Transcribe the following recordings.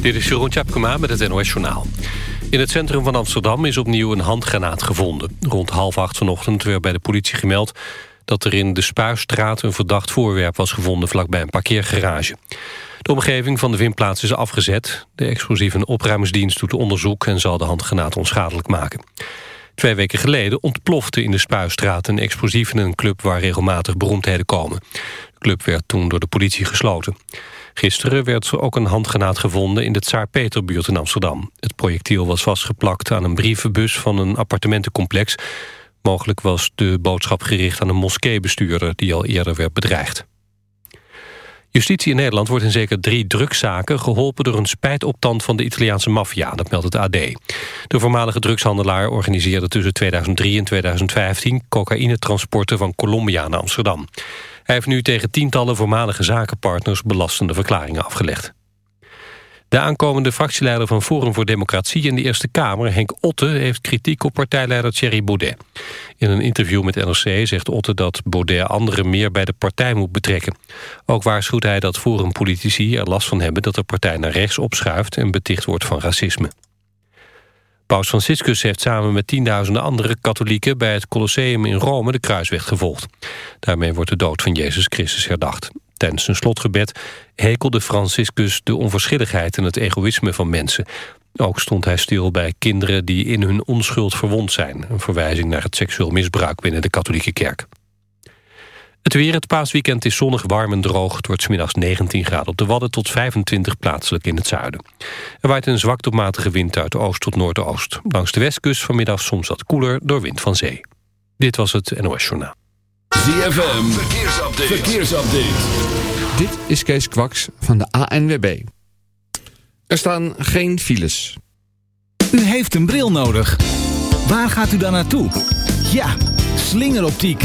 Dit is Jeroen Tjapkema met het NOS Journaal. In het centrum van Amsterdam is opnieuw een handgranaat gevonden. Rond half acht vanochtend werd bij de politie gemeld... dat er in de Spuisstraat een verdacht voorwerp was gevonden... vlakbij een parkeergarage. De omgeving van de vindplaats is afgezet. De explosieve opruimingsdienst doet onderzoek... en zal de handgranaat onschadelijk maken. Twee weken geleden ontplofte in de Spuisstraat een explosief in een club waar regelmatig beroemdheden komen. De club werd toen door de politie gesloten. Gisteren werd er ook een handgranaat gevonden in de Tsaar Peterbuurt in Amsterdam. Het projectiel was vastgeplakt aan een brievenbus van een appartementencomplex. Mogelijk was de boodschap gericht aan een moskeebestuurder die al eerder werd bedreigd. Justitie in Nederland wordt in zeker drie drugszaken geholpen door een spijtoptand van de Italiaanse maffia, dat meldt het AD. De voormalige drugshandelaar organiseerde tussen 2003 en 2015 cocaïnetransporten van Colombia naar Amsterdam. Hij heeft nu tegen tientallen voormalige zakenpartners belastende verklaringen afgelegd. De aankomende fractieleider van Forum voor Democratie in de Eerste Kamer, Henk Otte, heeft kritiek op partijleider Thierry Baudet. In een interview met NRC zegt Otte dat Baudet anderen meer bij de partij moet betrekken. Ook waarschuwt hij dat Forum-politici er last van hebben dat de partij naar rechts opschuift en beticht wordt van racisme. Paus Franciscus heeft samen met tienduizenden andere katholieken... bij het Colosseum in Rome de kruisweg gevolgd. Daarmee wordt de dood van Jezus Christus herdacht. Tijdens zijn slotgebed hekelde Franciscus de onverschilligheid... en het egoïsme van mensen. Ook stond hij stil bij kinderen die in hun onschuld verwond zijn. Een verwijzing naar het seksueel misbruik binnen de katholieke kerk. Het weer het paasweekend is zonnig, warm en droog. Het wordt smiddags 19 graden op de Wadden tot 25 plaatselijk in het zuiden. Er waait een zwak tot matige wind uit oost tot noordoost. Langs de westkust vanmiddag soms wat koeler door wind van zee. Dit was het NOS Journaal. ZFM, verkeersupdate. verkeersupdate. Dit is Kees Kwaks van de ANWB. Er staan geen files. U heeft een bril nodig. Waar gaat u dan naartoe? Ja, slingeroptiek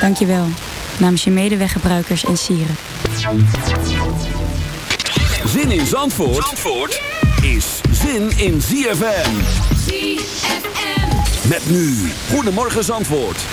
Dank je wel. Namens je medeweggebruikers en sieren. Zin in Zandvoort, Zandvoort is zin in ZFM. ZFM. Met nu. Goedemorgen Zandvoort.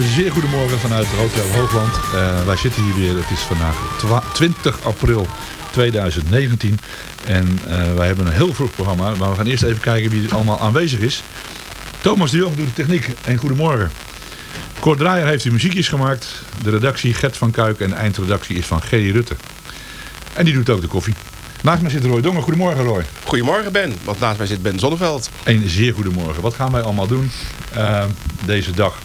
Een zeer goedemorgen vanuit Hotel Hoogland. Eh, wij zitten hier weer, het is vandaag twa- 20 april 2019. En eh, wij hebben een heel vroeg programma, maar we gaan eerst even kijken wie er allemaal aanwezig is. Thomas de Jong doet de techniek. En goedemorgen. Kort Draaier heeft de muziekjes gemaakt. De redactie Gert van Kuik en de eindredactie is van Gerry Rutte. En die doet ook de koffie. Naast mij zit Roy Dongen. Goedemorgen Roy. Goedemorgen Ben, want naast mij zit Ben Zonneveld. Een zeer goedemorgen. Wat gaan wij allemaal doen eh, deze dag?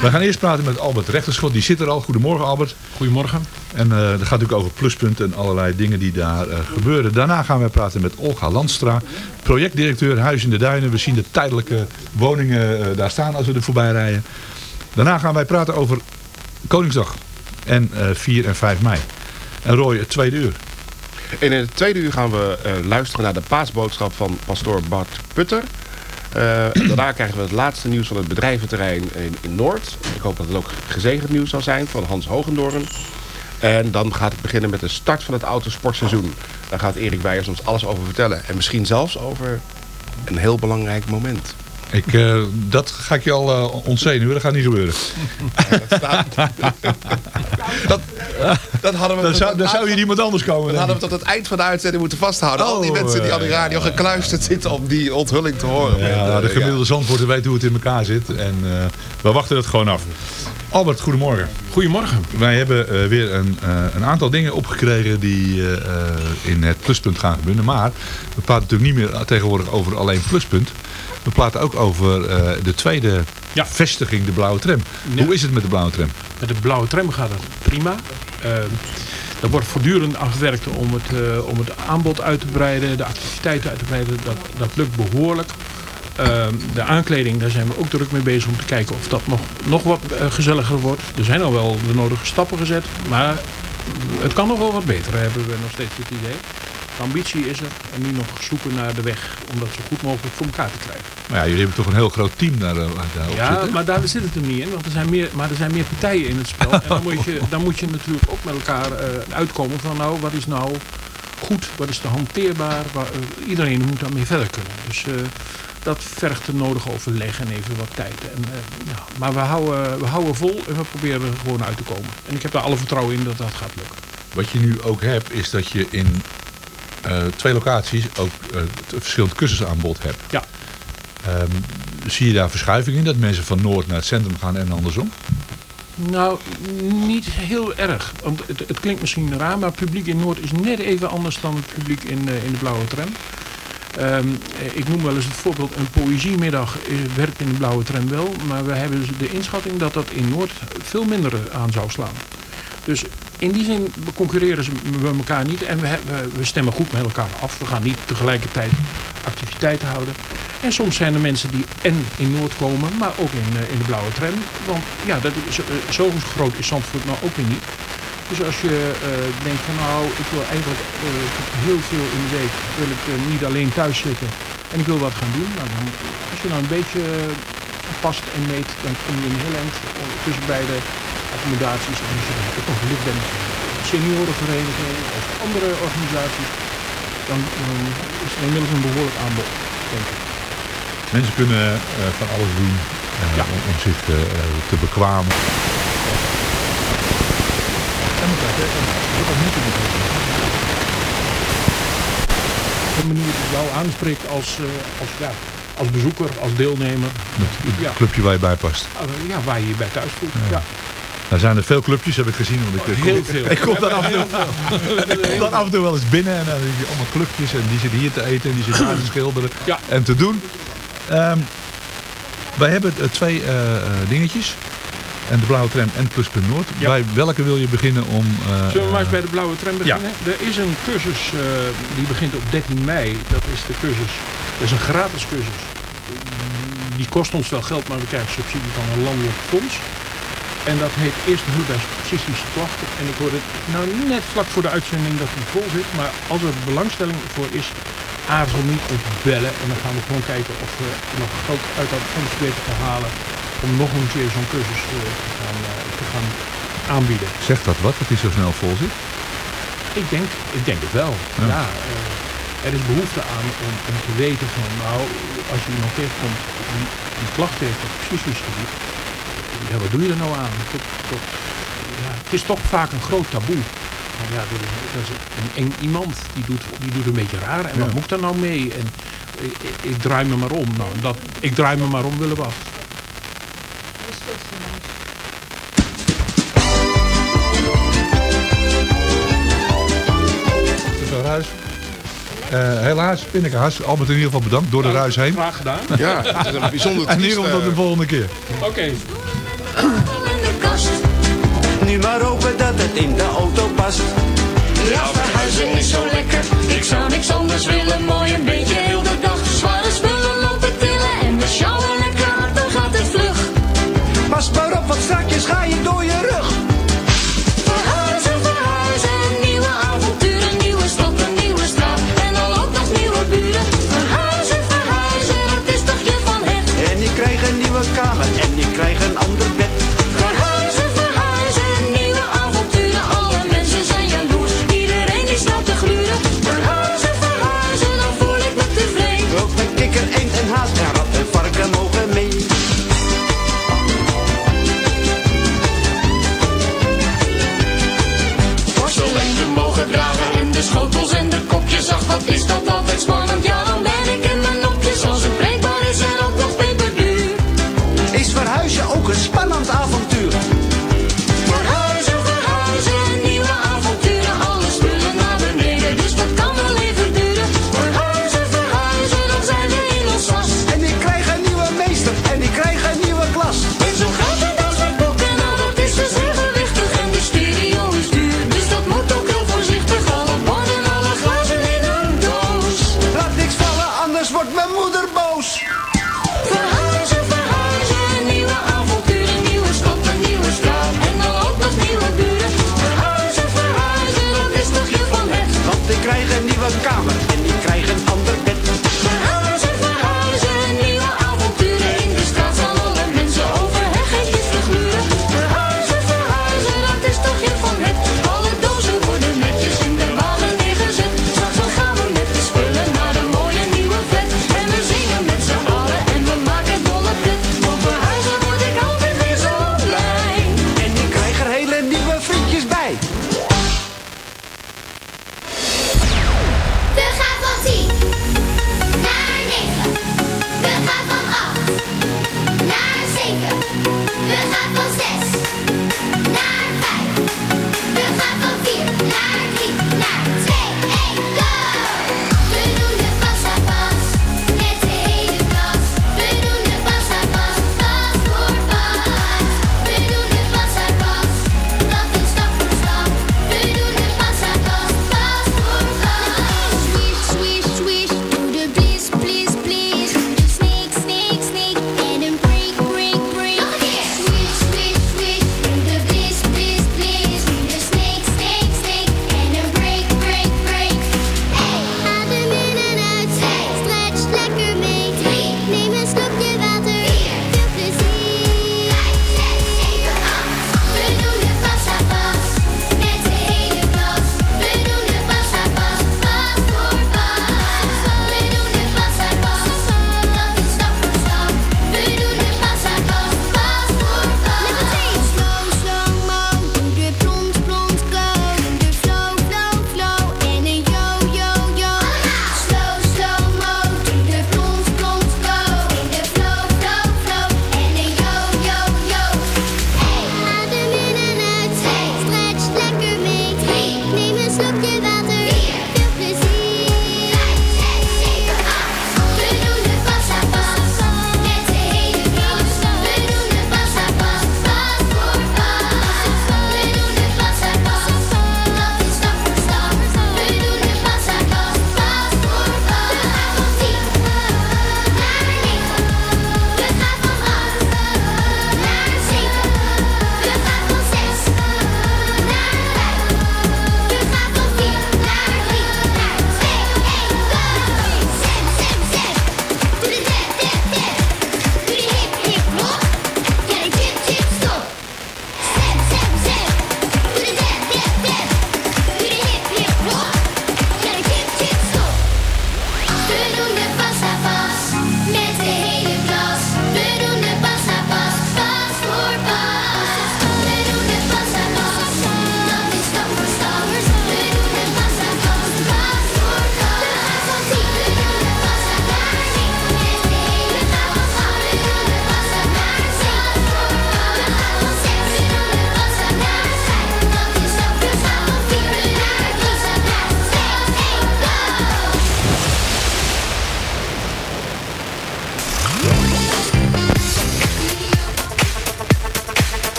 We gaan eerst praten met Albert Rechterschot. Die zit er al. Goedemorgen Albert. Goedemorgen. En eh dat gaat natuurlijk over pluspunten en allerlei dingen die daar eh, gebeuren. Daarna gaan we praten met Olga Landstra. Projectdirecteur Huis in de Duinen. We zien de tijdelijke woningen eh, daar staan als we er voorbij rijden. Daarna gaan wij praten over Koningsdag. En eh 4 en 5 mei. En Roy, het tweede uur. En in het tweede uur gaan we eh, luisteren naar de paasboodschap van pastoor Bart Putter. Eh, daarna krijgen we het laatste nieuws van het bedrijventerrein in, in Noord. Ik hoop dat het ook gezegend nieuws zal zijn van Hans Hogendoorn. En dan gaat het beginnen met de start van het autosportseizoen. Daar gaat Erik Weijers ons alles over vertellen. En misschien zelfs over een heel belangrijk moment. Ik, eh, dat ga ik je al eh ontzenuwen. Dat gaat niet gebeuren. dat, dat hadden we Dan zou, dan zou hier iemand anders komen. Dat denk hadden we tot het eind van de uitzending moeten vasthouden. Al die Oh, mensen die aan de radio gekluisterd zitten om die onthulling te horen. Ja, de gemiddelde Zandvoorter weet hoe het in elkaar zit. En eh, we wachten het gewoon af. Albert, goedemorgen. Goedemorgen. Wij hebben eh, weer een, eh, een aantal dingen opgekregen die eh, in het pluspunt gaan gebeuren. Maar we praten natuurlijk niet meer tegenwoordig over alleen pluspunt. We praten ook over de tweede vestiging, de blauwe tram. Hoe is het met de blauwe tram? Met de blauwe tram gaat het prima. Uh, er wordt voortdurend aan gewerkt om het, om het aanbod uit te breiden, de activiteiten uit te breiden. Dat, dat lukt behoorlijk. Uh, de aankleding, daar zijn we ook druk mee bezig om te kijken of dat nog, nog wat uh, gezelliger wordt. Er zijn al wel de nodige stappen gezet, maar het kan nog wel wat beter, hebben we nog steeds het idee. De ambitie is er en nu nog zoeken naar de weg om dat zo goed mogelijk voor elkaar te krijgen. Maar ja, jullie hebben toch een heel groot team daar, daar Ja, zitten? maar daar zit het er niet in, want er zijn meer, maar er zijn meer partijen in het spel. en dan moet je, dan moet je natuurlijk ook met elkaar uh, uitkomen van nou, wat is nou goed, wat is te hanteerbaar. Waar, uh, iedereen moet daarmee verder kunnen. Dus dat vergt de nodige overleg en even wat tijd. En, ja, maar we houden, we houden vol en we proberen er gewoon uit te komen. En ik heb daar alle vertrouwen in dat dat gaat lukken. Wat je nu ook hebt, is dat je in uh, twee locaties ook uh, verschillend cursusaanbod hebt. Ja. Um, zie je daar verschuiving in? Dat mensen van Noord naar het centrum gaan en andersom? Nou, niet heel erg. Want het, het klinkt misschien raar, maar het publiek in Noord is net even anders dan het publiek in, in de Blauwe Tram. Um, ik noem wel eens het voorbeeld, een poëziemiddag werkt in de Blauwe Tram wel. Maar we hebben dus de inschatting dat dat in Noord veel minder aan zou slaan. Dus in die zin concurreren ze we elkaar niet en we, stemmen goed met elkaar af. We gaan niet tegelijkertijd activiteiten houden. En soms zijn er mensen die en in Noord komen, maar ook in, uh, in de blauwe tram. Want ja, dat is, zo groot is Zandvoort nou ook weer niet. Dus als je uh, denkt van nou, ik wil eigenlijk heel veel in de week, wil ik niet alleen thuis zitten en ik wil wat gaan doen. Nou, dan, als je nou een beetje past en meet, dan kom je een heel eind tussen beide accommodaties. En als je nog lid bent van een seniorenvereniging of andere organisaties, dan, dan is er inmiddels een behoorlijk aanbod, denk ik. Mensen kunnen van alles doen ja. om, om, zich te bekwamen. De manier die jou aanspreekt als, als, ja, als bezoeker, als deelnemer. Het ja. clubje waar je bij past. Ja, waar je je bij thuis voelt. Ja. ja. Nou zijn er veel clubjes, heb ik gezien. Want ik, heel kom, veel. Ik kom dan af en toe, kom dan af en toe wel eens binnen en dan zie je allemaal clubjes. En die zitten hier te eten en die zitten daar te schilderen ja. en te doen. Um, wij hebben uh, twee uh, dingetjes. En de Blauwe Tram en Pluspunt Noord. Ja. Bij welke wil je beginnen om... Uh, Zullen we maar eens bij de Blauwe Tram beginnen? Ja. Er is een cursus, uh, die begint op 13 mei. Dat is de cursus, dat is een gratis cursus. Die kost ons wel geld, maar we krijgen subsidie van een landelijk fonds. En dat heet Eerste Hulp bij Psychische Klachten. En ik hoorde nou net vlak voor de uitzending dat die vol zit. Maar als er belangstelling voor is, aarzel niet om te bellen. En dan gaan we gewoon kijken of we nog geld uit dat fonds weten te halen om nog een keer zo'n cursus eh, te gaan, eh, gaan aanbieden. Zegt dat wat, dat hij zo snel vol zit? Ik denk, ik denk het wel, ja. Eh, er is behoefte aan om, om, te weten van, nou, als je iemand tegenkomt die een klacht heeft op psychisch gebied, ja, wat doe je er nou aan? Ja, het is toch vaak een groot taboe. Maar ja, dat is, een iemand, die doet, die doet een beetje raar en wat moet daar nou mee? En ik, ik, draai me maar om. Nou, dat, ik draai me maar om willen we af. Uh, helaas vind ik hartstikke Albert in ieder geval bedankt door de nou, ruis heen. Graag gedaan. Ja, het is een bijzonder En hier komt dat de eh, volgende keer. Oké. Nu maar hopen dat het in de auto past. Ja, verhuizen is zo lekker. Ik zou niks anders willen. Mooi een beetje heel de dag. Zware spullen lopen tillen en we sjouwen lekker hard. Dan gaat het vlug. Pas maar op, wat straks ga je door.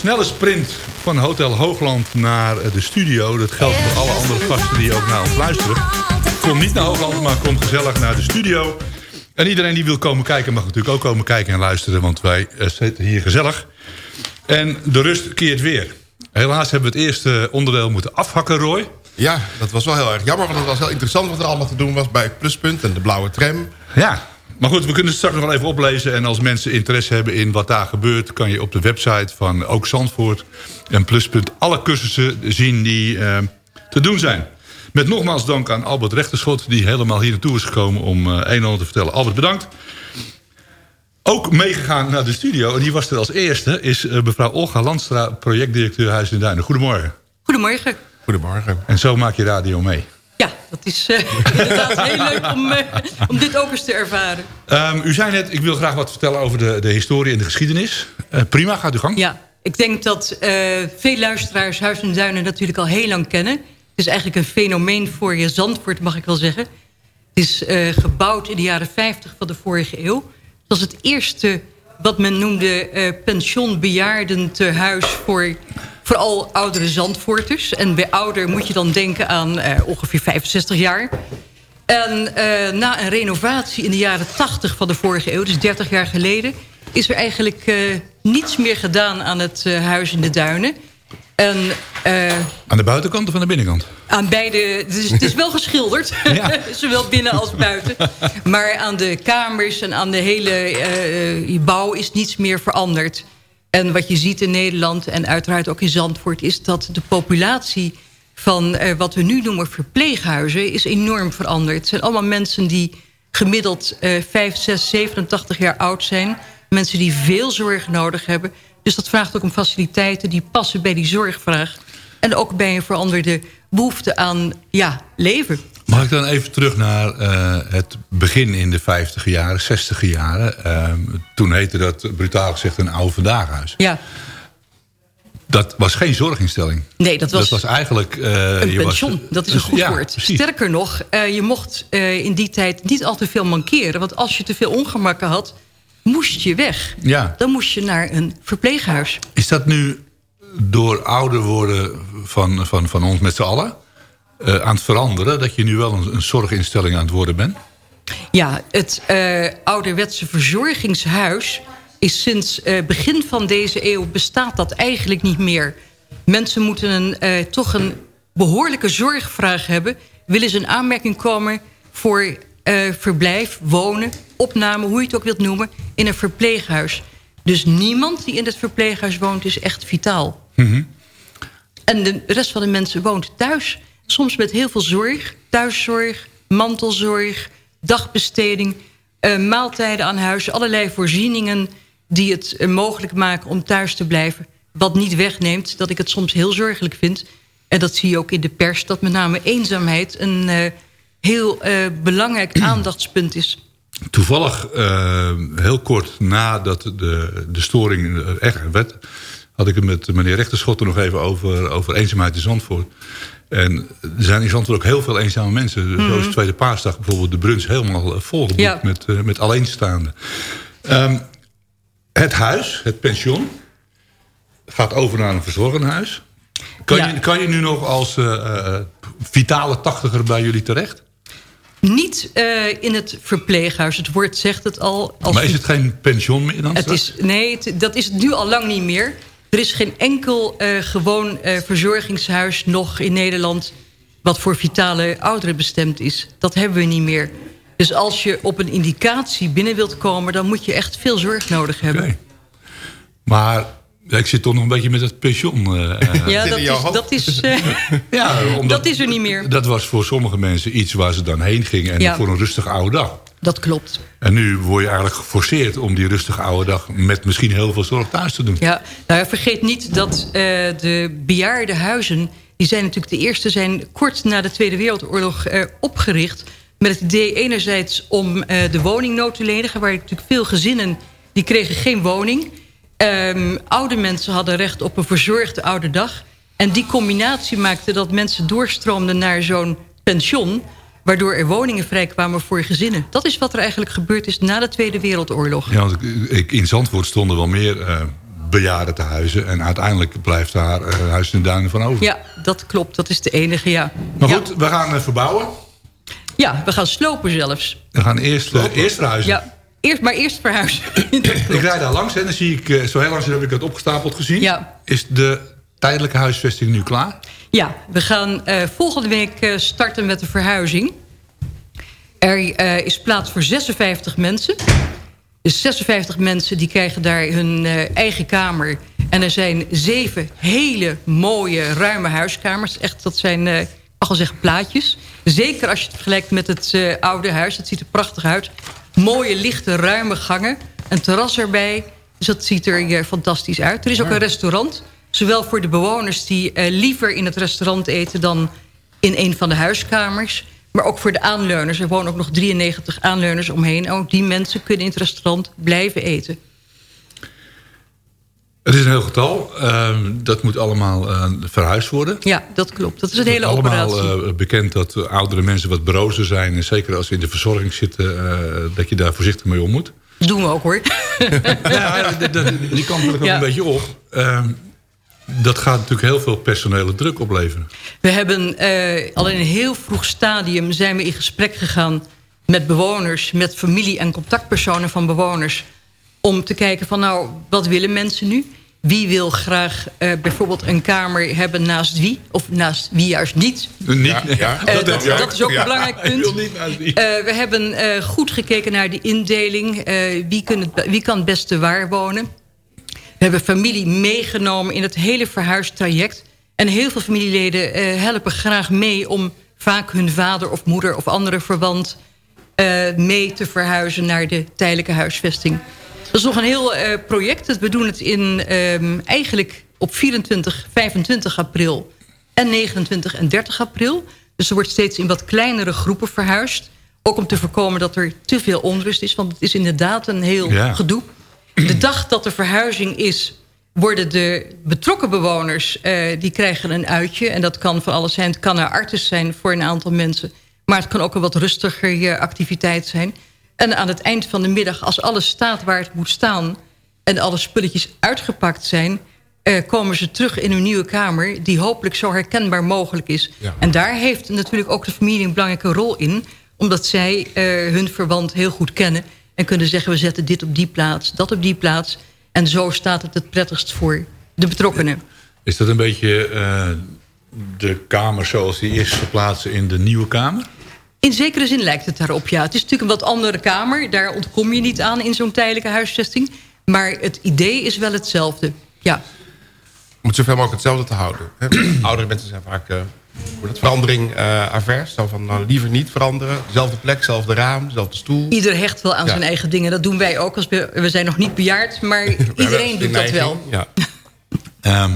Snelle sprint van Hotel Hoogland naar de studio... dat geldt voor alle andere gasten die ook naar ons luisteren. Kom niet naar Hoogland, maar kom gezellig naar de studio. En iedereen die wil komen kijken mag natuurlijk ook komen kijken en luisteren... want wij eh, zitten hier gezellig. En de rust keert weer. Helaas hebben we het eerste onderdeel moeten afhakken, Roy. Ja, dat was wel heel erg jammer, want het was heel interessant wat er allemaal te doen was bij Pluspunt en de blauwe tram. Ja, maar goed, we kunnen het straks nog wel even oplezen. En als mensen interesse hebben in wat daar gebeurt... kan je op de website van Ook Zandvoort en Pluspunt... alle cursussen zien die eh, te doen zijn. Met nogmaals dank aan Albert Rechterschot... die helemaal hier naartoe is gekomen om eh, een en ander te vertellen. Albert, bedankt. Ook meegegaan naar de studio, en die was er als eerste... is eh, mevrouw Olga Landstra, projectdirecteur Huis in Duinen. Goedemorgen. Goedemorgen. Goedemorgen. En zo maak je radio mee. Dat is eh, inderdaad heel leuk om, eh, om dit ook eens te ervaren. Ehm, u zei net, ik wil graag wat vertellen over de, de historie en de geschiedenis. Eh, prima, gaat uw gang. Ja, ik denk dat veel luisteraars Huis en Duinen natuurlijk al heel lang kennen. Het is eigenlijk een fenomeen voor je Zandvoort, mag ik wel zeggen. Het is gebouwd in de jaren 50 van de vorige eeuw. Het was het eerste wat men noemde eh pensionbejaardentehuis voor vooral oudere Zandvoorters. En bij ouder moet je dan denken aan eh, ongeveer 65 jaar. En eh, na een renovatie in de jaren 80 van de vorige eeuw, dus 30 jaar geleden... is er eigenlijk eh, niets meer gedaan aan het huis in de duinen. En Aan de buitenkant of aan de binnenkant? aan beide, het is, het is wel geschilderd, zowel binnen als buiten. Maar aan de kamers en aan de hele bouw is niets meer veranderd. En wat je ziet in Nederland en uiteraard ook in Zandvoort... is dat de populatie van eh, wat we nu noemen verpleeghuizen... is enorm veranderd. Het zijn allemaal mensen die gemiddeld eh 5, 6, 87 jaar oud zijn. Mensen die veel zorg nodig hebben. Dus dat vraagt ook om faciliteiten die passen bij die zorgvraag. En ook bij een veranderde behoefte aan ja, leven. Mag ik dan even terug naar eh, het begin in de 50 jaren, 60 jaren. Ehm, toen heette dat brutaal gezegd een oude vandaaghuis. Ja. Dat was geen zorginstelling. Nee, dat was, dat was eigenlijk... eh, een was- pension. dat is een goed Ja, woord. precies. Sterker nog, eh, je mocht in die tijd niet al te veel mankeren. Want als je te veel ongemakken had, moest je weg. Ja. Dan moest je naar een verpleeghuis. Is dat nu door ouder worden van, van, van ons met z'n allen... eh, aan het veranderen? Dat je nu wel een, een zorginstelling aan het worden bent? Ja, het eh, ouderwetse verzorgingshuis is sinds eh, begin van deze eeuw bestaat dat eigenlijk niet meer. Mensen moeten een, toch een behoorlijke zorgvraag hebben. Willen ze in aanmerking komen voor verblijf, wonen, opname, hoe je het ook wilt noemen, in een verpleeghuis. Dus niemand die in het verpleeghuis woont is echt vitaal. En de rest van de mensen woont thuis. Soms met heel veel zorg. Thuiszorg, mantelzorg, dagbesteding, eh, maaltijden aan huis. Allerlei voorzieningen die het eh, mogelijk maken om thuis te blijven. Wat niet wegneemt dat ik het soms heel zorgelijk vind. En dat zie je ook in de pers. Dat met name eenzaamheid een eh, heel belangrijk aandachtspunt is. Toevallig, heel kort nadat de, de storing eh, echt werd... had ik het met meneer Rechterschotten nog even over, over eenzaamheid in Zandvoort. En er zijn in Zandvoort ook heel veel eenzame mensen. Mhm. Zoals Tweede Paasdag bijvoorbeeld de Bruns helemaal eh, volgeboekt Ja. met, eh, met alleenstaanden. Ehm, het huis, het pension, gaat over naar een verzorgenhuis. Kan, Ja. je, kan je nu nog als eh, vitale tachtiger bij jullie terecht? Niet in het verpleeghuis. Het woord zegt het al. Als maar is het geen pension meer dan Het straks? is, nee, het- dat is het nu al lang niet meer. Er is geen enkel eh, gewoon eh, verzorgingshuis nog in Nederland... wat voor vitale ouderen bestemd is. Dat hebben we niet meer. Dus als je op een indicatie binnen wilt komen... dan moet je echt veel zorg nodig hebben. Maar ja, ik zit toch nog een beetje met het pensioen. eh, eh. Ja, dat is, dat, is, eh, ja, omdat, dat is er niet meer. dat was voor sommige mensen iets waar ze dan heen gingen. En Ja. voor een rustige oude dag. Dat klopt. En nu word je eigenlijk geforceerd om die rustige oude dag... met misschien heel veel zorg thuis te doen. Ja, nou ja, vergeet niet dat eh, de bejaardenhuizen... die zijn natuurlijk de eerste zijn kort na de Tweede Wereldoorlog eh, opgericht... met het idee enerzijds om eh, de woningnood te lenigen... waar natuurlijk veel gezinnen die kregen geen woning. Ehm, oude mensen hadden recht op een verzorgde oude dag. En die combinatie maakte dat mensen doorstroomden naar zo'n pension... waardoor er woningen vrijkwamen voor gezinnen. Dat is wat er eigenlijk gebeurd is na de Tweede Wereldoorlog. Ja, want ik, ik- in Zandvoort stonden wel meer eh bejaarden te huizen. En uiteindelijk blijft daar eh Huis in de Duinen van over. Ja, dat klopt. Dat is de enige, ja. Maar Ja. goed, we gaan eh, verbouwen. Ja, we gaan slopen zelfs. We gaan eerst, eerst verhuizen. Ja, eerst, maar eerst verhuizen. Ik rijd daar langs en dan zie ik, eh, zo heel langs heb ik het opgestapeld gezien. Ja. Is de tijdelijke huisvesting nu klaar? Ja, we gaan eh, volgende week eh, starten met de verhuizing. Er eh, is plaats voor 56 mensen. Dus 56 mensen die krijgen daar hun eigen kamer. En er zijn zeven hele mooie, ruime huiskamers. Echt, dat zijn, ik mag wel zeggen, plaatjes. Zeker als je het vergelijkt met het oude huis. Het ziet er prachtig uit. Mooie, lichte, ruime gangen. Een terras erbij. Dus dat ziet er fantastisch uit. Er is ook een restaurant. Zowel voor de bewoners die eh, liever in het restaurant eten... dan in een van de huiskamers. Maar ook voor de aanleuners. Er wonen ook nog 93 aanleuners omheen. Ook die mensen kunnen in het restaurant blijven eten. Het is een heel getal. Ehm, dat moet allemaal eh, verhuisd worden. Ja, dat klopt. Dat is een hele Het is allemaal operatie. eh, bekend dat oudere mensen wat brozer zijn. En zeker als ze in de verzorging zitten, dat je daar voorzichtig mee om moet. Doen we ook hoor. ja, die kant wil ik ook Ja. een beetje op. Dat gaat natuurlijk heel veel personele druk opleveren. We hebben eh, al in een heel vroeg stadium zijn we in gesprek gegaan met bewoners, met familie en contactpersonen van bewoners. Om te kijken van nou, wat willen mensen nu? Wie wil graag eh, bijvoorbeeld een kamer hebben naast wie? Of naast wie juist niet? Niet, Ja, ja. Eh, Dat is ook een Ja. belangrijk punt. Eh, we hebben eh, goed gekeken naar de indeling. Eh, wie, kun het, wie kan het beste waar wonen? We hebben familie meegenomen in het hele verhuistraject. En heel veel familieleden eh, helpen graag mee... om vaak hun vader of moeder of andere verwant... eh, mee te verhuizen naar de tijdelijke huisvesting. Dat is nog een heel eh, project. We doen het in, ehm, eigenlijk op 24, 25 april en 29 en 30 april. Dus er wordt steeds in wat kleinere groepen verhuisd. Ook om te voorkomen dat er te veel onrust is. Want het is inderdaad een heel Ja. gedoe. De dag dat de verhuizing is... worden de betrokken bewoners... eh, die krijgen een uitje. En dat kan van alles zijn. Het kan naar artis zijn voor een aantal mensen. Maar het kan ook een wat rustiger eh, activiteit zijn. En aan het eind van de middag, als alles staat waar het moet staan... en alle spulletjes uitgepakt zijn... eh, komen ze terug in hun nieuwe kamer... die hopelijk zo herkenbaar mogelijk is. Ja. En daar heeft natuurlijk ook de familie een belangrijke rol in... omdat zij hun verwant heel goed kennen... en kunnen zeggen, we zetten dit op die plaats, dat op die plaats... en zo staat het het prettigst voor de betrokkenen. Is dat een beetje eh, de kamer zoals die is verplaatsen in de nieuwe kamer? In zekere zin lijkt het daarop, ja. Het is natuurlijk een wat andere kamer. Daar ontkom je niet aan in zo'n tijdelijke huisvesting. Maar het idee is wel hetzelfde, ja. Om het zoveel mogelijk hetzelfde te houden. hè. Oudere mensen zijn vaak eh, dat, verandering eh avers. Zo van nou, liever niet veranderen. Dezelfde plek, dezelfde raam, dezelfde stoel. Ieder hecht wel aan Ja. zijn eigen dingen. Dat doen wij ook. Als we, we zijn nog niet bejaard, maar iedereen doet dat wel. Ja. Ehm,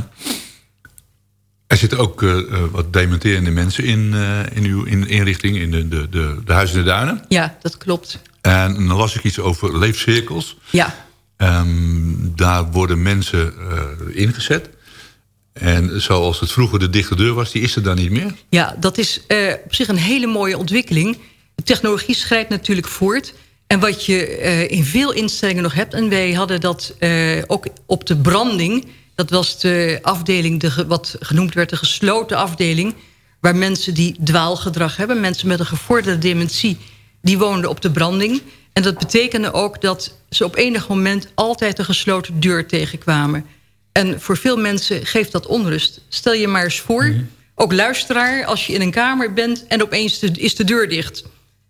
er zitten ook eh, eh, wat dementerende mensen in, eh, in uw in inrichting, in de, de, de, de Huizen in de Duinen. Ja, dat klopt. En dan las ik iets over leefcirkels. Ja, Ehm, daar worden mensen eh, ingezet. En zoals het vroeger de dichte deur was, die is er dan niet meer. ja dat is eh, op zich een hele mooie ontwikkeling. De technologie schrijdt natuurlijk voort. En wat je eh, in veel instellingen nog hebt... en wij hadden dat eh, ook op de branding... dat was de afdeling, de, wat genoemd werd de gesloten afdeling... waar mensen die dwaalgedrag hebben... mensen met een gevorderde dementie, die woonden op de branding... En dat betekende ook dat ze op enig moment altijd een gesloten deur tegenkwamen. En voor veel mensen geeft dat onrust. Stel je maar eens voor, ook luisteraar, als je in een kamer bent... en opeens de- is de deur dicht.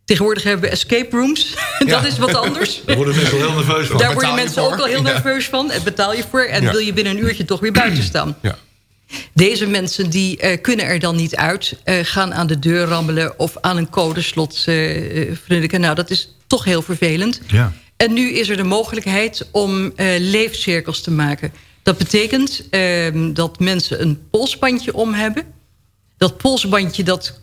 Tegenwoordig hebben we escape rooms. dat is wat anders. Daar worden mensen wel heel nerveus van. Daar Betaal worden mensen voor? ook al heel Ja. nerveus van. Het betaal je voor en Ja. wil je binnen een uurtje toch weer buiten staan. Ja. Deze mensen die eh, kunnen er dan niet uit. eh, gaan aan de deur rammelen of aan een codeslot frunniken. Nou, dat is toch heel vervelend. Ja. En nu is er de mogelijkheid om eh, leefcirkels te maken. Dat betekent ehm, dat mensen een polsbandje om hebben. Dat polsbandje dat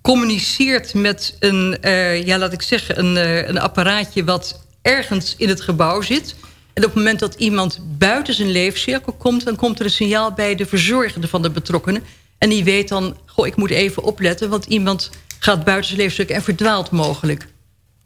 communiceert met een, eh, ja, laat ik zeggen, een, eh, een apparaatje wat ergens in het gebouw zit. En op het moment dat iemand buiten zijn leefcirkel komt... dan komt er een signaal bij de verzorgende van de betrokkenen. En die weet dan, goh, ik moet even opletten... want iemand gaat buiten zijn leefcirkel en verdwaalt mogelijk.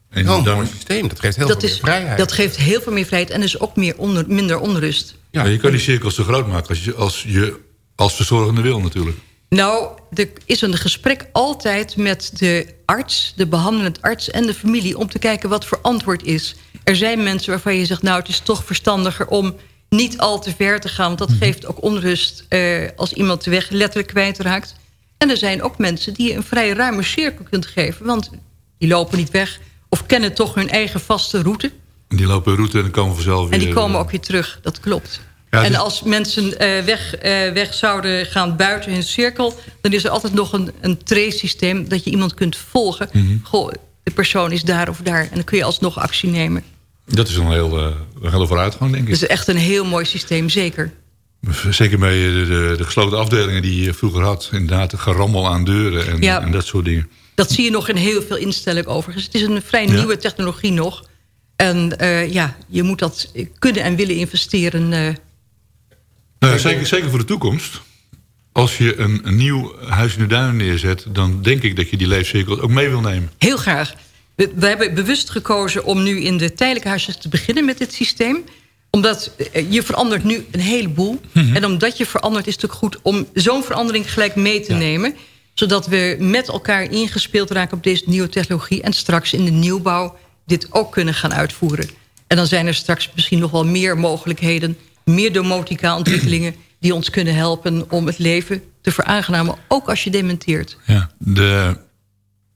En Wel een dan- mooi systeem. Dat geeft heel Dat, veel is, meer vrijheid. dat geeft heel veel meer vrijheid en dus ook meer onder, minder onrust. Ja, je kan die cirkels zo groot maken als je als, je als verzorgende wil natuurlijk. Nou, er is een gesprek altijd met de arts, de behandelend arts en de familie... om te kijken wat voor antwoord is. Er zijn mensen waarvan je zegt, nou, het is toch verstandiger om niet al te ver te gaan. Want dat geeft ook onrust eh, als iemand de weg letterlijk kwijtraakt. En er zijn ook mensen die je een vrij ruime cirkel kunt geven. Want die lopen niet weg of kennen toch hun eigen vaste route. En die lopen een route en dan komen vanzelf weer... En die komen ook weer terug, dat klopt. Ja, en dus- als mensen eh, weg, eh, weg zouden gaan buiten hun cirkel... dan is er altijd nog een, een trace-systeem dat je iemand kunt volgen. Mhm. Goh, de persoon is daar of daar. En dan kun je alsnog actie nemen. Dat is een, heel, eh, een hele vooruitgang, denk ik. Dat is echt een heel mooi systeem, zeker. Zeker bij de, de, de gesloten afdelingen die je vroeger had. Inderdaad, gerammel aan deuren en, Ja. en dat soort dingen. Dat zie je nog in heel veel instellingen overigens. Het is een vrij Ja. nieuwe technologie nog. En eh, ja, je moet dat kunnen en willen investeren... eh, Nou, zeker, zeker voor de toekomst. Als je een, een nieuw huis in de duinen neerzet... dan denk ik dat je die leefcirkel ook mee wil nemen. Heel graag. We, we hebben bewust gekozen om nu in de tijdelijke huisjes te beginnen met dit systeem. Omdat eh, je verandert nu een heleboel. En omdat je verandert is het ook goed om zo'n verandering gelijk mee te nemen. Zodat we met elkaar ingespeeld raken op deze nieuwe technologie. En straks in de nieuwbouw dit ook kunnen gaan uitvoeren. En dan zijn er straks misschien nog wel meer mogelijkheden. Meer domotica ontwikkelingen die ons kunnen helpen om het leven te veraangenamen. Ook als je dementeert. Ja, de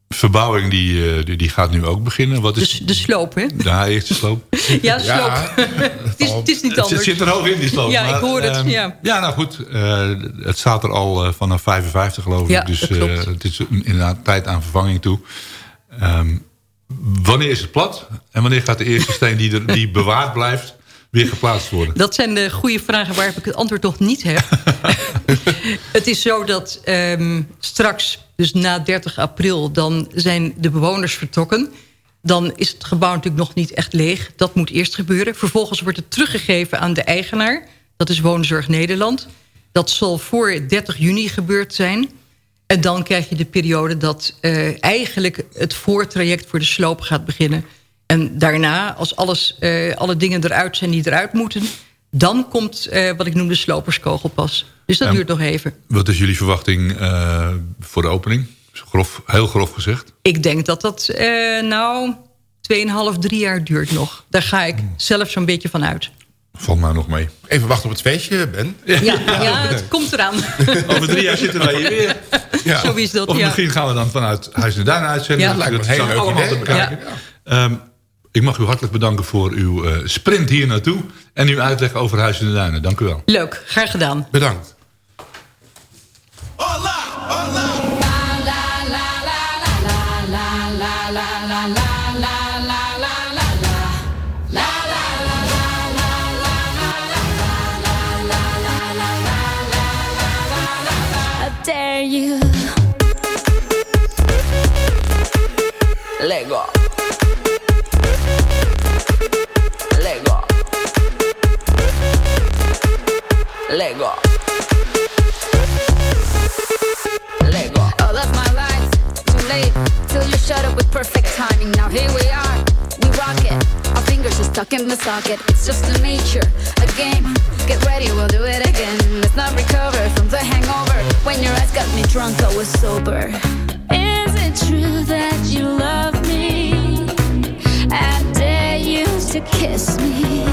verbouwing die, eh, die, die gaat nu ook beginnen. Wat is, de sloop, hè? Ja, eerst de sloop. Ja, de sloop. het, is, het is niet Het zit, anders. er hoog in, die sloop. Ja, maar, ik hoor het. ehm, ja. Ja, nou goed. eh, het staat er al eh, vanaf 55 geloof ik. Ja, dus het is inderdaad tijd aan vervanging toe. Ehm, wanneer is het plat? En wanneer gaat de eerste steen die, er, die bewaard blijft... weer geplaatst worden? Dat zijn de goede vragen waar ik het antwoord nog niet heb. het is zo dat ehm, straks, dus na 30 april... dan zijn de bewoners vertrokken. Dan is het gebouw natuurlijk nog niet echt leeg. Dat moet eerst gebeuren. Vervolgens wordt het teruggegeven aan de eigenaar. Dat is Woonzorg Nederland. Dat zal voor 30 juni gebeurd zijn. En dan krijg je de periode dat eh, eigenlijk het voortraject voor de sloop gaat beginnen. En daarna, als alles, eh, alle dingen eruit zijn die eruit moeten... dan komt eh, wat ik noem de sloperskogelpas. Dus dat duurt nog even. Wat is jullie verwachting voor de opening? Grof, heel grof gezegd. Ik denk dat dat nou 2,5, 3 jaar duurt nog. Daar ga ik zelf zo'n beetje van uit. Valt mij nog mee. Even wachten op het feestje, Ben. Ja, ja het komt eraan. Over drie jaar zitten wij hier weer. Ja. Zo is dat, Of ja. misschien gaan we dan vanuit Huis de Duin uitzenden. Ja. Dat Lijkt me een is heel leuk idee. te bekijken. Ehm, ik mag u hartelijk bedanken voor uw eh, sprint hier naartoe. En uw uitleg over Huis en de Duinen. Dank u wel. Leuk, graag gedaan. Bedankt. Perfect timing. Now here we are. We rock it. Our fingers are stuck in the socket. It's just a nature, a game. Get ready, we'll do it again. Let's not recover from the hangover. When your eyes got me drunk, I was sober. Is it true that you love me? I dare you to kiss me.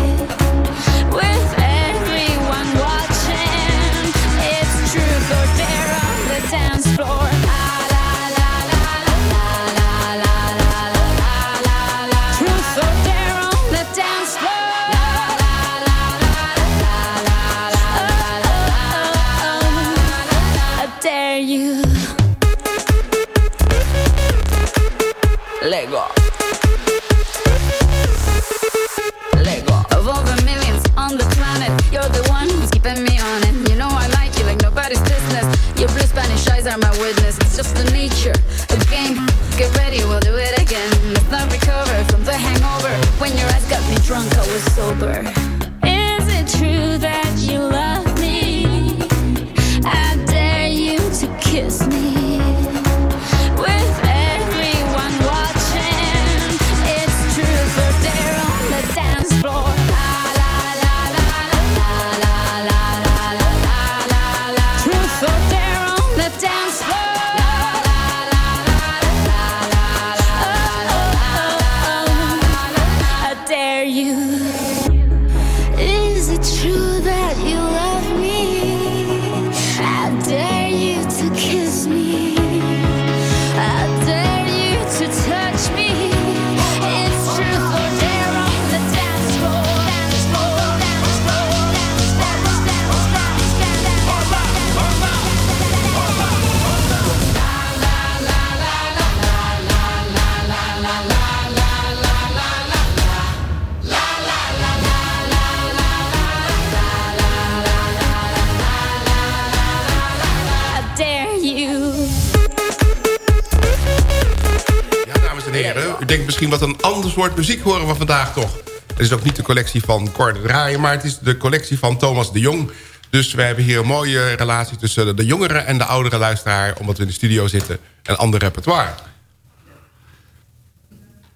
Denkt misschien wat een ander soort muziek horen we vandaag toch. Het is ook niet de collectie van Cor Draaien... maar het is de collectie van Thomas de Jong. Dus we hebben hier een mooie relatie tussen de, de jongere en de oudere luisteraar... omdat we in de studio zitten en ander repertoire.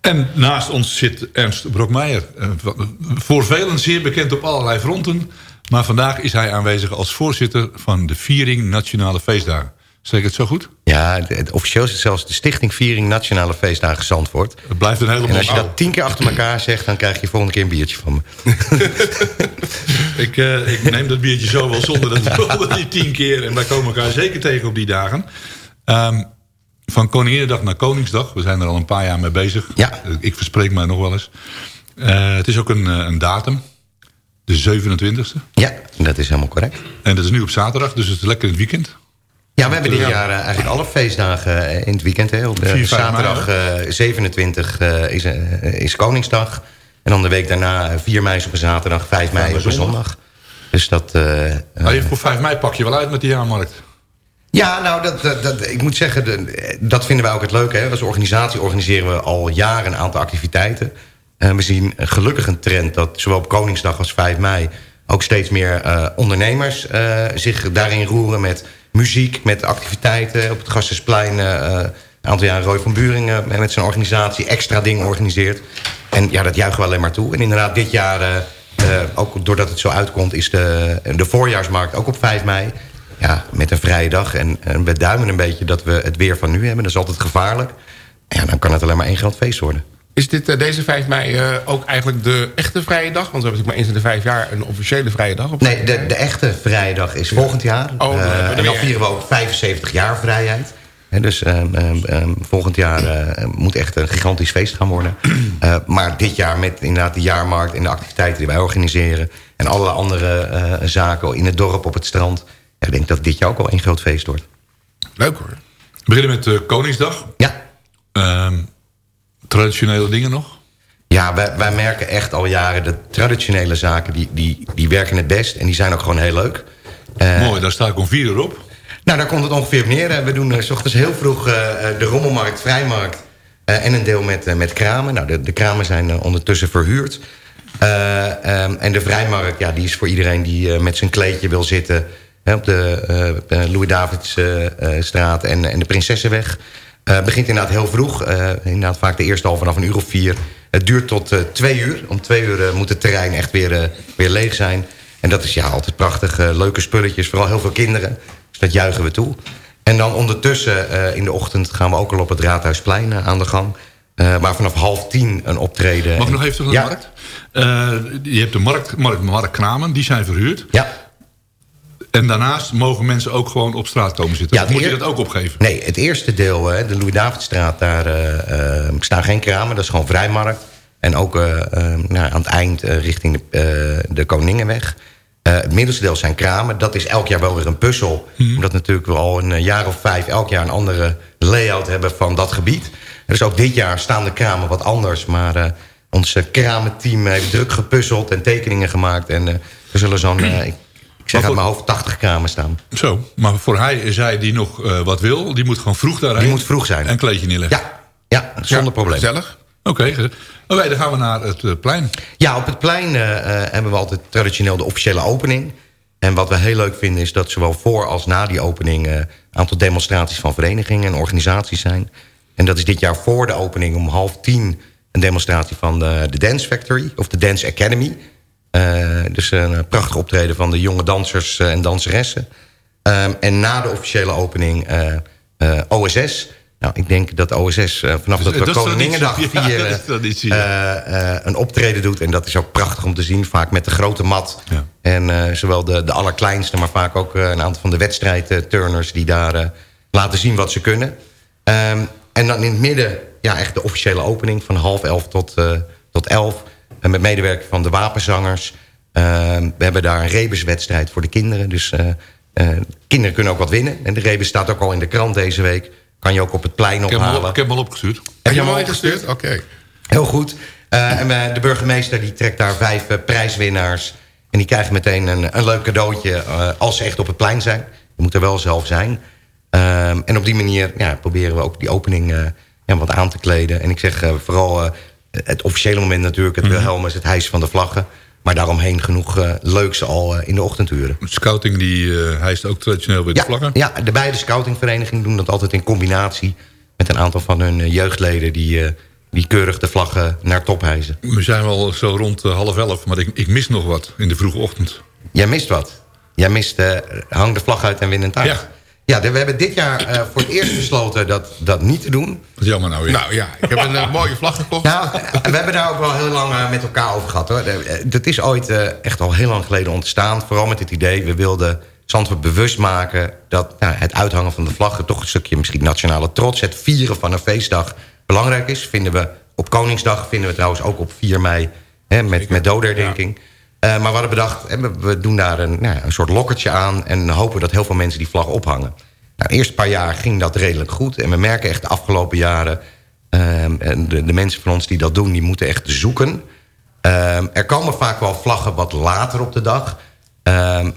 En naast ons zit Ernst Brokmeijer. Eh, Voor velen zeer bekend op allerlei fronten. Maar vandaag is hij aanwezig als voorzitter van de Viering Nationale Feestdagen. Zeg ik het zo goed? Ja, het- officieel is het zelfs de Stichting Viering Nationale Feestdagen Zandvoort. Het blijft een hele En als je dat tien keer achter elkaar zegt... dan krijg je volgende keer een biertje van me. Ik, eh, ik neem dat biertje zo wel zonder, dat, zonder die tien keer. En wij komen elkaar zeker tegen op die dagen. Ehm, van Koninginnedag naar Koningsdag. We zijn er al een paar jaar mee bezig. Ja. Ik verspreek mij nog wel eens. Eh, het is ook een, eh, een datum. De 27e. Ja, dat is helemaal correct. En dat is nu op zaterdag, dus het is lekker in het weekend. Ja, we hebben dit Ja. jaar eh, eigenlijk alle feestdagen eh, in het weekend. Hè. Op de 4, 5 mei, zaterdag eh, 27 eh, is, is Koningsdag. En dan de week daarna eh, 4 mei is op een zaterdag, 5 mei op een zondag. Dus dat... eh, Nou, je voor 5 mei pak je wel uit met die jaarmarkt. Ja, nou, dat, dat, dat- ik moet zeggen, de- dat vinden wij ook het leuke. Hè. Als organisatie organiseren we al jaren een aantal activiteiten. En we zien gelukkig een trend dat zowel op Koningsdag als 5 mei... ook steeds meer ondernemers zich daarin roeren met muziek, met activiteiten. Op het Gasthuisplein eh, een aantal jaren Roy van Buringen met zijn organisatie extra dingen organiseert. En ja, dat juichen we alleen maar toe. En inderdaad, dit jaar, eh, eh, ook doordat het zo uitkomt... is de, de voorjaarsmarkt ook op 5 mei... Ja, met een vrije dag. En, en we duimen een beetje dat we het weer van nu hebben. Dat is altijd gevaarlijk. Ja, dan kan het alleen maar één groot feest worden. Is dit, eh, deze 5 mei eh, ook eigenlijk de echte vrije dag? Want we hebben natuurlijk maar eens in de vijf jaar een officiële vrije dag. Op Nee, de, de echte vrije dag is volgend jaar. Oh, Eh, en dan vieren we ook 75 jaar vrijheid. Dus ehm, ehm, ehm, volgend jaar moet echt een gigantisch feest gaan worden. Maar dit jaar met inderdaad de jaarmarkt en de activiteiten die wij organiseren... en alle andere zaken in het dorp, op het strand... Ja, ik denk dat dit jaar ook al één groot feest wordt. Leuk hoor. We beginnen met Koningsdag. Ja. Traditionele dingen nog? Ja, wij, wij merken echt al jaren dat traditionele zaken... Die, die, die werken het best en die zijn ook gewoon heel leuk. Eh, Mooi, daar sta ik om vier uur op. Nou, daar komt het ongeveer op neer. Eh, We doen eh, s ochtends heel vroeg de rommelmarkt, vrijmarkt... en een deel met, met kramen. Nou, de, de kramen zijn ondertussen verhuurd. Eh, ehm, en de vrijmarkt, ja, die is voor iedereen die met zijn kleedje wil zitten... Hè, op de eh, Louis-Davids-straat en, en de Prinsessenweg. Eh begint inderdaad heel vroeg. Eh, inderdaad vaak de eerste al vanaf een uur of vier. Het duurt tot eh, twee uur. Om twee uur moet het terrein echt weer, weer leeg zijn. En dat is ja, altijd prachtig. leuke spulletjes, vooral heel veel kinderen. Dus dat juichen we toe. En dan ondertussen in de ochtend gaan we ook al op het Raadhuisplein aan de gang. Eh waar vanaf half tien een optreden... Mag ik nog even terug naar de Ja. markt? Je hebt de markt, markt, markt Kramen, die zijn verhuurd. Ja. En daarnaast mogen mensen ook gewoon op straat komen zitten. Ja, moet je dat ook opgeven? Nee, het eerste deel, eh, de Louis-Davidstraat, daar eh, eh, staan geen kramen. Dat is gewoon vrijmarkt. En ook nou, aan het eind richting de, de Koningenweg. Het middelste deel zijn kramen. Dat is elk jaar wel weer een puzzel. Omdat natuurlijk we al een jaar of vijf elk jaar een andere layout hebben van dat gebied. Dus ook dit jaar staan de kramen wat anders. Maar eh, ons kramenteam heeft druk gepuzzeld en tekeningen gemaakt. En er zullen zo'n, ik, zeg uit mijn hoofd, 80 kramen staan. Zo, maar voor hij, zij die nog eh, wat wil, die moet gewoon vroeg daarheen. Die moet vroeg zijn. En een kleedje neerleggen. Ja, ja zonder probleem. Gezellig. Oké, okay, dan gaan we naar het eh, plein. Ja, op het plein eh, eh, hebben we altijd traditioneel de officiële opening. En wat we heel leuk vinden is dat zowel voor als na die opening... eh, een aantal demonstraties van verenigingen en organisaties zijn. En dat is dit jaar voor de opening om half tien... een demonstratie van de, de Dance Factory of de Dance Academy. Eh, dus een prachtig optreden van de jonge dansers eh, en danseressen. Ehm, en na de officiële opening eh, eh, OSS... Nou, ik denk dat OSS eh, vanaf Dus, dat eh, we Koninginnedag vieren... ja. eh, eh, een optreden doet. En dat is ook prachtig om te zien. Vaak met de grote mat. En eh, zowel de, de allerkleinste, maar vaak ook eh, een aantal van de wedstrijdturners... die daar eh, laten zien wat ze kunnen. Ehm, en dan in het midden ja, echt de officiële opening van half elf tot, eh, tot elf. En met medewerking van de wapenzangers. Ehm, we hebben daar een rebuswedstrijd voor de kinderen. Dus eh, eh, kinderen kunnen ook wat winnen. En de rebus staat ook al in de krant deze week. Kan je ook op het plein Ik heb, hem ophalen. ik heb hem al opgestuurd. Heb je hem al ingestuurd? Oké. Heel goed. Eh, en de burgemeester die trekt daar vijf prijswinnaars. En die krijgen meteen een, een leuk cadeautje als ze echt op het plein zijn. Je moet er wel zelf zijn. Ehm, en op die manier ja, proberen we ook die opening ja, wat aan te kleden. En ik zeg vooral het officiële moment natuurlijk... het Wilhelmus, het hijsen van de vlaggen. Maar daaromheen genoeg leuks al eh, in de ochtenduren. Scouting die eh hijst ook traditioneel weer de Ja, vlaggen. ja, de beide scoutingverenigingen doen dat altijd in combinatie... met een aantal van hun jeugdleden die, eh, die keurig de vlaggen naar top hijzen. We zijn wel zo rond half elf, maar ik, ik mis nog wat in de vroege ochtend. Jij mist wat. Jij mist eh, hang de vlag uit en win een taart. Ja. Ja, we hebben dit jaar eh, voor het eerst besloten dat, dat niet te doen. Dat is jammer nou weer. Nou ja, ik heb een eh, mooie vlag gekocht. Nou, en we hebben daar ook wel heel lang eh, met elkaar over gehad. hoor. Dat is ooit eh, echt al heel lang geleden ontstaan. Vooral met het idee, we wilden Zandvoort bewust maken... dat nou, het uithangen van de vlaggen toch een stukje misschien nationale trots... het vieren van een feestdag belangrijk is. Vinden we op Koningsdag, vinden we trouwens ook op 4 mei... Hè, met, met dodenherdenking. Eh, maar we hadden bedacht, hè, we, doen daar een, nou, een soort lokkertje aan... en hopen dat heel veel mensen die vlag ophangen. Nou, de paar jaar ging dat redelijk goed. En we merken echt de afgelopen jaren... ehm, de, de mensen van ons die dat doen, die moeten echt zoeken. Ehm, er komen vaak wel vlaggen wat later op de dag. Ehm,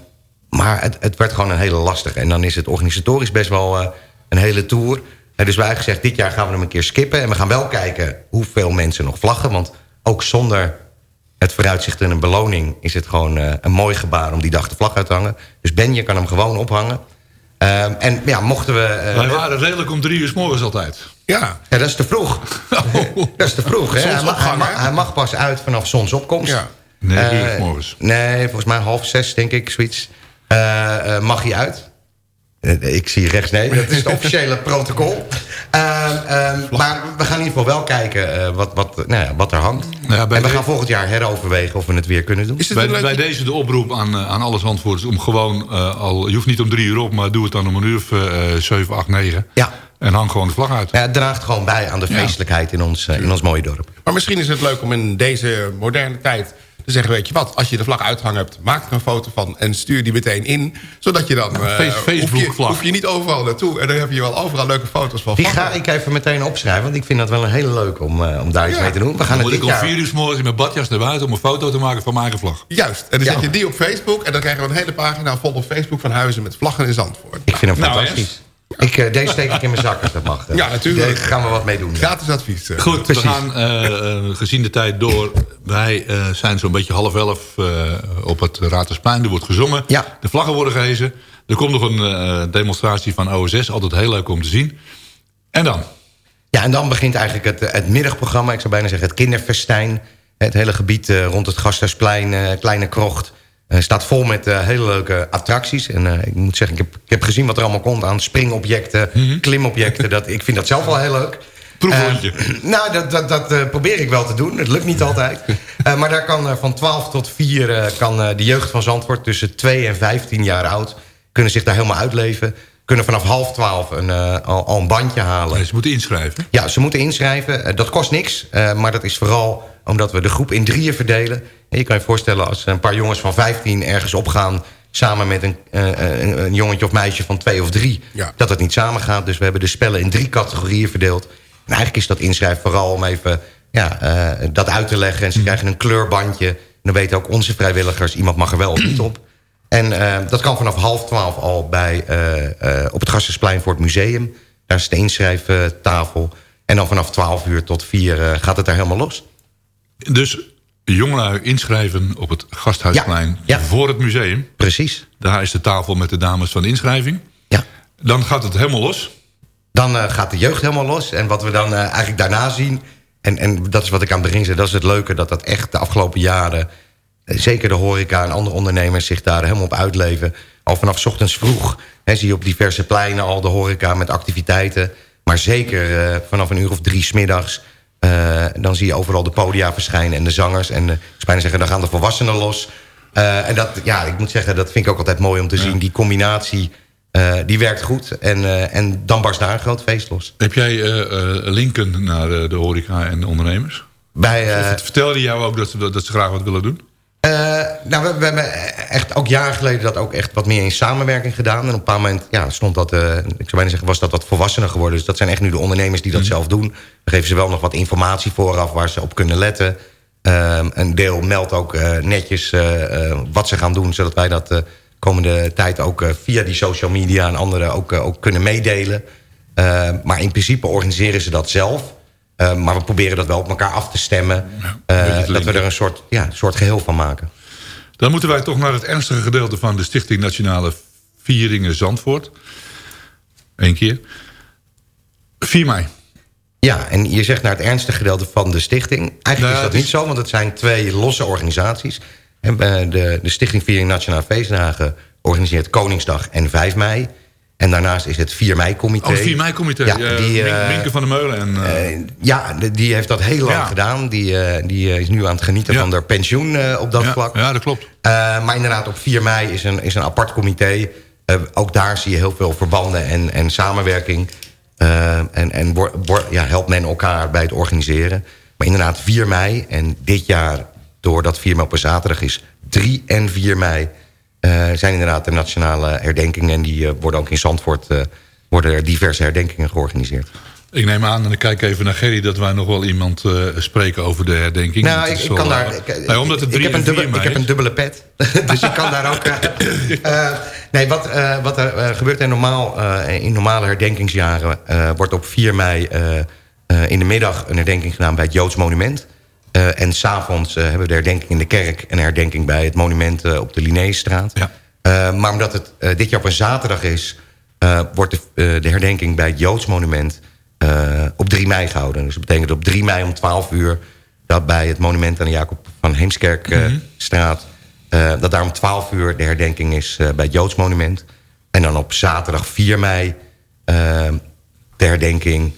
maar het, het werd gewoon een hele lastige. En dan is het organisatorisch best wel eh, een hele tour. Eh, dus wij hebben gezegd, dit jaar gaan we hem een keer skippen. En we gaan wel kijken hoeveel mensen nog vlaggen. Want ook zonder het vooruitzicht en een beloning... is het gewoon eh, een mooi gebaar om die dag de vlag uit te hangen. Dus Ben, je kan hem gewoon ophangen. Ehm, en ja, mochten we... eh, Wij waren redelijk om drie uur s morgens altijd. Ja. ja, dat is te vroeg. dat is te vroeg. Hè? Hij, mag, hij, Zonsopgang, mag, hè? hij mag pas uit vanaf zonsopkomst. Ja. Eh, s morgens. Nee, volgens mij half zes, denk ik, zoiets. Eh, eh, mag hij uit? Eh, ik zie rechts nee, dat is het officiële protocol. Ehm, ehm, maar we gaan in ieder geval wel kijken eh, wat, wat, nou ja, wat er hangt. Ja, en we de- gaan volgend jaar heroverwegen of we het weer kunnen doen. Bij, bij deze de oproep aan, eh, aan alle Zandvoorters om gewoon... eh, al, je hoeft niet om drie uur op, maar doe het dan om een uur of zeven, acht, negen. Ja. En hang gewoon de vlag uit. Ja, het draagt gewoon bij aan de feestelijkheid in ons, in ons mooie dorp. Maar misschien is het leuk om in deze moderne tijd te zeggen... weet je wat, als je de vlag uithangen hebt, maak er een foto van... en stuur die meteen in, zodat je dan... eh, Face- hoef, je, Facebook-vlag. hoef je niet overal naartoe. En dan heb je wel overal leuke foto's van Die vlaggen. ga ik even meteen opschrijven, want ik vind dat wel een hele leuke om, eh, om daar iets Ja. mee te doen. We gaan Dan het moet ik om vier uur s morgens in mijn badjas naar buiten... om een foto te maken van mijn eigen vlag. Juist, en dan Ja. zet je die op Facebook... en dan krijgen we een hele pagina vol op Facebook van Huizen met vlaggen in Zandvoort. Ik vind hem Nou, fantastisch. Ik, eh, deze steek ik in mijn zak als dat mag. Ja, natuurlijk. Daar gaan we wat mee doen. Gratis advies. eh. Goed, Precies. we gaan eh, eh, gezien de tijd door. Wij eh, zijn zo'n beetje half elf eh, op het Ratersplein. Er wordt gezongen. Ja. De vlaggen worden gehezen. Er komt nog een eh, demonstratie van OSS. Altijd heel leuk om te zien. En dan? Ja, en dan begint eigenlijk het, het middagprogramma. Ik zou bijna zeggen het kinderfestijn. Het hele gebied eh, rond het Gasthuisplein, eh, Kleine Krocht... eh, staat vol met eh, hele leuke attracties. En eh, ik moet zeggen, ik heb, ik heb gezien wat er allemaal komt aan springobjecten, klimobjecten. Dat, ik vind dat zelf wel heel leuk. Proefrondje. Nou, dat, dat, dat probeer ik wel te doen. Het lukt niet altijd. Maar daar kan van 12 tot 4 eh, kan de jeugd van Zandvoort... tussen 2 en 15 jaar oud... kunnen zich daar helemaal uitleven. Kunnen vanaf half 12 een, eh, al, al een bandje halen. Nee, ze moeten inschrijven. Ja, ze moeten inschrijven. Eh, dat kost niks. eh, maar dat is vooral omdat we de groep in drieën verdelen. En je kan je voorstellen als een paar jongens van 15 ergens opgaan... samen met een, een, een jongetje of meisje van twee of drie... Ja. dat het niet samen gaat. Dus we hebben de spellen in drie categorieën verdeeld. En eigenlijk is dat inschrijven vooral om even ja, dat uit te leggen. En ze krijgen een kleurbandje. En dan weten ook onze vrijwilligers... iemand mag er wel of niet op. En eh, dat kan vanaf half twaalf al bij, eh, eh, op het Gasthuisplein voor het museum. Daar is de inschrijftafel. En dan vanaf 12 uur tot 4 eh, gaat het daar helemaal los. Dus jongelui inschrijven op het Gasthuisplein Ja, ja. voor het museum. Precies. Daar is de tafel met de dames van de inschrijving. Ja. Dan gaat het helemaal los. Dan gaat de jeugd helemaal los. En wat we dan eigenlijk daarna zien... En, en dat is wat ik aan het begin zei, dat is het leuke... dat dat echt de afgelopen jaren... eh, zeker de horeca en andere ondernemers zich daar helemaal op uitleven. Al vanaf ochtends vroeg zie je op diverse pleinen al de horeca met activiteiten. Maar zeker eh, vanaf een uur of drie smiddags... eh dan zie je overal de podia verschijnen en de zangers. En ik zou bijna zeggen, dan gaan de volwassenen los. En dat, ja, ik moet zeggen, dat vind ik ook altijd mooi om te zien. Die combinatie, die werkt goed. En, en dan barst daar een groot feest los. Heb jij linken naar de horeca en de ondernemers? Bij, Of vertelde jou ook dat ze, dat ze graag wat willen doen? Eh, nou, we, we hebben echt ook jaren geleden dat ook echt wat meer in samenwerking gedaan. En op een bepaald moment ja, stond dat, eh, ik zou bijna zeggen, was dat wat volwassener geworden. Dus dat zijn echt nu de ondernemers die dat zelf doen. We geven ze wel nog wat informatie vooraf waar ze op kunnen letten. Ehm, een deel meldt ook eh, netjes wat ze gaan doen, zodat wij dat de komende tijd ook via die social media en andere ook, ook kunnen meedelen. Ehm, maar in principe organiseren ze dat zelf. Ehm, maar we proberen dat wel op elkaar af te stemmen. eh, dat we er een soort, ja, soort geheel van maken. Dan moeten wij toch naar het ernstige gedeelte van de Stichting Nationale Vieringen Zandvoort. Eén keer. 4 mei. Ja, en je zegt naar het ernstige gedeelte van de stichting. Eigenlijk Nou, is dat niet zo, want het zijn twee losse organisaties. En, eh, de, de Stichting Viering Nationale Feestdagen organiseert Koningsdag en 5 mei. En daarnaast is het 4 mei-comité. Oh, het 4 mei-comité. Ja, eh, die, eh, Minke van der Meulen. En, eh, ja, de- die heeft dat heel lang Ja. gedaan. Die, eh, die eh, is nu aan het genieten van haar pensioen eh, op dat ja, vlak. Ja, dat klopt. Maar inderdaad, op 4 mei is een, is een apart comité. Ook daar zie je heel veel verbanden en, en samenwerking. En en ja, helpt men elkaar bij het organiseren. Maar inderdaad, 4 mei. En dit jaar, doordat 4 mei op een zaterdag is... 3 en 4 mei zijn inderdaad de nationale herdenkingen. En die uh, worden ook in Zandvoort... Uh, worden er diverse herdenkingen georganiseerd. Ik neem aan, en ik kijk even naar Gerry... dat wij nog wel iemand uh, spreken over de herdenking. Nou, ik, ik kan daar... Ik, nee, omdat het ik, drie heb en een dubbele, ik heb een dubbele pet. dus ik kan daar ook... Uh, nee, wat, wat er gebeurt er normaal... In normale herdenkingsjaren... Wordt op 4 mei in de middag een herdenking gedaan... bij het Joods Monument. Uh, en s'avonds uh, hebben we de herdenking in de kerk... en herdenking bij het monument uh, op de Linnéestraat. Ja. Maar omdat het dit jaar op een zaterdag is... Wordt de, de herdenking bij het Joods monument op 3 mei gehouden. Dus dat betekent op 3 mei om 12 uur... dat bij het monument aan de Jacob van Heemskerkstraat... Mm -hmm. dat daar om 12 uur de herdenking is bij het Joods monument. En dan op zaterdag 4 mei de herdenking...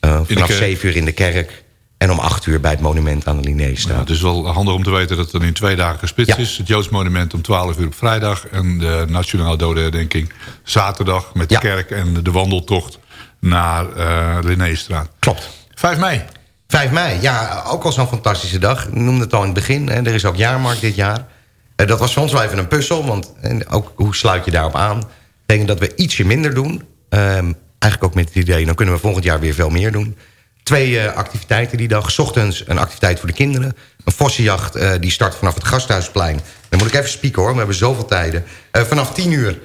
Vanaf 7 uur in de kerk... en om 8 uur bij het monument aan de Linnéestraat. Ja, het is wel handig om te weten dat het in twee dagen gesplitst Ja. is. Het Joods monument om 12 uur op vrijdag... en de Nationale Dodenherdenking zaterdag... met de Ja. kerk en de wandeltocht naar eh Linnéestraat. Klopt. 5 mei. 5 mei, ja, ook al zo'n fantastische dag. Ik noemde het al in het begin. Hè. Er is ook jaarmarkt dit jaar. Eh, dat was voor ons wel even een puzzel. Want en ook hoe sluit je daarop aan? Ik denk dat we ietsje minder doen. Ehm, eigenlijk ook met het idee, dan kunnen we volgend jaar weer veel meer doen. Twee eh, activiteiten die dag. 's Ochtends een activiteit voor de kinderen. Een vossenjacht eh, die start vanaf het Gasthuisplein. Dan moet ik even spieken hoor, we hebben zoveel tijden. Eh, vanaf 10 uur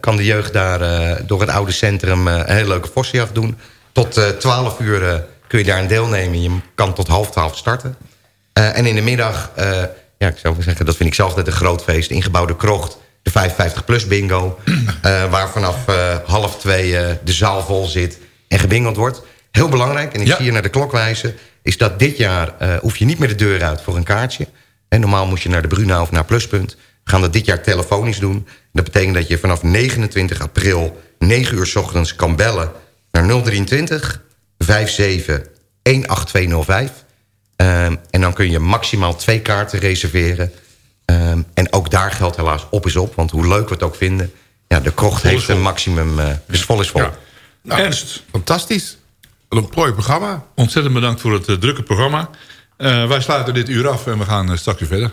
kan de jeugd daar door het oude centrum een hele leuke vossenjacht doen. Tot 12 uur kun je daarin deelnemen. Je kan tot half 12 starten. En in de middag, ja, ik zou zeggen, dat vind ik zelf net een groot feest. Ingebouwde krocht, de 55 plus bingo. waar vanaf half twee de zaal vol zit en gebingeld wordt. Heel belangrijk, en ik zie je naar de klok wijzen... is dat dit jaar eh, hoef je niet meer de deur uit voor een kaartje. En normaal moet je naar de Bruna of naar Pluspunt. We gaan dat dit jaar telefonisch doen. Dat betekent dat je vanaf 29 april 9 uur s ochtends kan bellen... naar 023 57 18205. Um, en dan kun je maximaal twee kaarten reserveren. Um, en ook daar geldt helaas op is op. Want hoe leuk we het ook vinden... Ja, de krocht Vol heeft een maximum... Uh, dus vol is vol. Nou, Ernst. Fantastisch. Een mooi programma. Ontzettend bedankt voor het eh, drukke programma. Eh, wij sluiten dit uur af en we gaan eh, straks weer verder.